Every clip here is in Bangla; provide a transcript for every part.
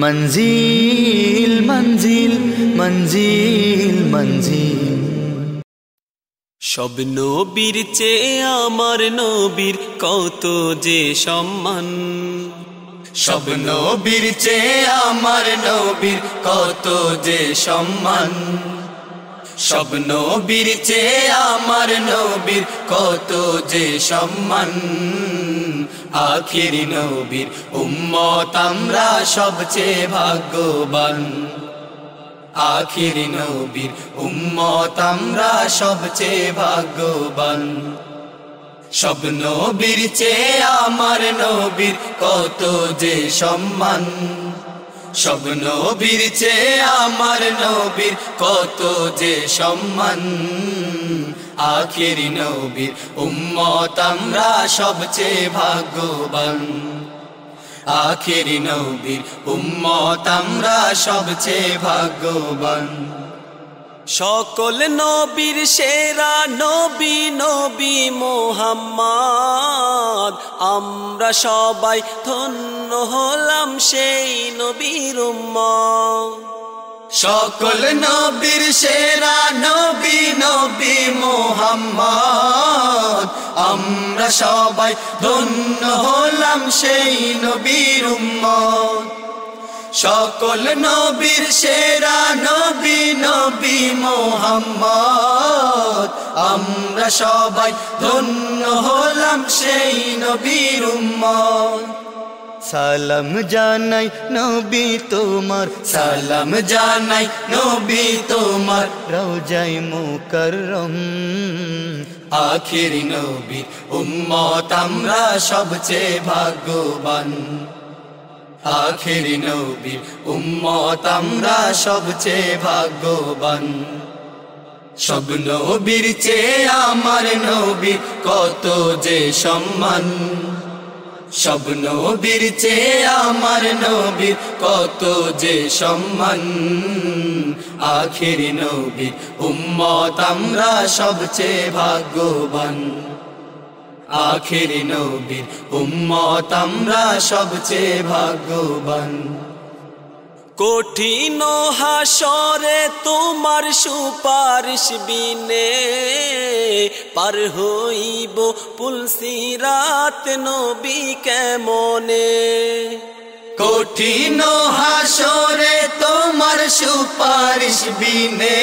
মঞ্জিল মঞ্জিল মঞ্জিল মঞ্জিল। সব নবীর চেয়ে আমার নবীর কত যে সম্মান। সব নবীর চেয়ে আমার নবীর কত যে সম্মান। সব নবীর চেয়ে আমার নবীর কত যে সম্মান। আখির নবীর উম্মত আমরা সবচেয়ে ভাগ্যবান। আখির নবীর উম্মত আমরা সবচেয়ে ভাগ্যবান। সব নবীর চেয়ে আমার নবীর কত যে সম্মান। সব নবীর চেয়ে আমার নবীর কত যে সম্মান। আখির নবীর উম্মত আমরা সবচেয়ে ভাগ্যবান। আখির নবীর উম্মত আমরা সবচেয়ে ভাগ্যবান। সকল নবীর সেরা নবী নবী মোহাম্মদ। আমরা সবাই ধন্য হলাম সেই নবীর সকল নবীর সেরা নবী নবী মোহাম্মদ। আমরা সবাই ধন্য হলাম সেই নবীর সকল নবীর সেরা নবী নবী মোহাম্মদ। আমরা সবাই ধন্য হলাম সেই নবীর উম্মত। সালাম জানাই নবী তোমার, সালাম জানাই নবী তোমার। রওজাই মুকররম, আখির নবী উম্মত আমরা সবচেয়ে ভাগ্যবান। আখির নবী উম্মত আমরা সবচেয়ে ভাগ্যবান। সব নবীর চেয়ে আমার নবী কত যে সম্মান। সব নবীর চেয়ে আমার নবীর কত যে সম্মান। আখির নবীর উম্মত আমরা সবচেয়ে ভাগ্যবান। আখির নবীর উম্মত আমরা সবচেয়ে ভাগ্যবান। কঠিন হাসরে তোমার সুপারিশ বিনে পার হইব পুলসিরাত নবী কেমনে? কঠিন হাসরে তোমার সুপারিশ বিনে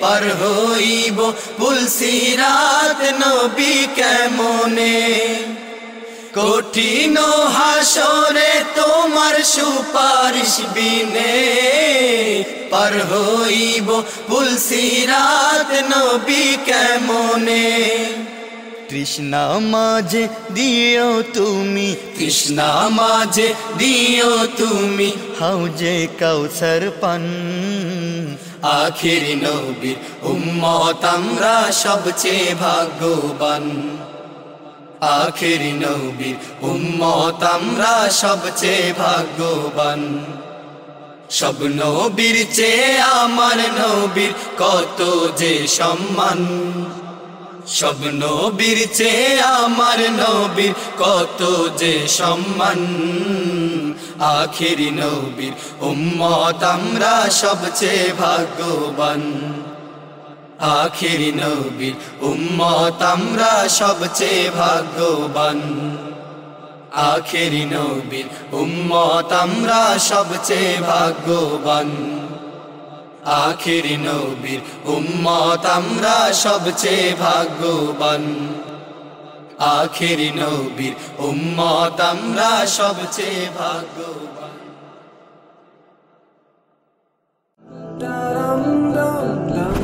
পার হইব পুলসিরাত নবী কেমনে? কঠিন হাসরে তোমার সুপারিশ বিনে পার হইব পুলসিরাত নবী কেমনে? কৃষ্ণা মাঝে দিও তুমি, কৃষ্ণা মাঝে দিও তুমি হাউজে কাউসার পান। আখির নবীর উম্মত আমরা সবচেয়ে ভাগ্যবান। আখির নবীর উম্মত আমরা সবচেয়ে ভাগ্যবান। সব নবীর চেয়ে আমার নবীর কত যে সম্মান। সব নবীর চেয়ে আমার নবীর কত যে সম্মান। আখির নবীর উম্মত আমরা সবচেয়ে ভাগ্যবান। আখির নবীর উম্মত আমরা সবচেয়ে ভাগ্যবান। আখেরি নবীর উম্মত আমরা সবচেয়ে ভাগ্যবান। আখেরি নবীর উম্মত আমরা সবচেয়ে ভাগ্যবান। আখেরি নবীর উম্মত আমরা সবচেয়ে ভাগ্যবান। ডারাম ডাম ডাম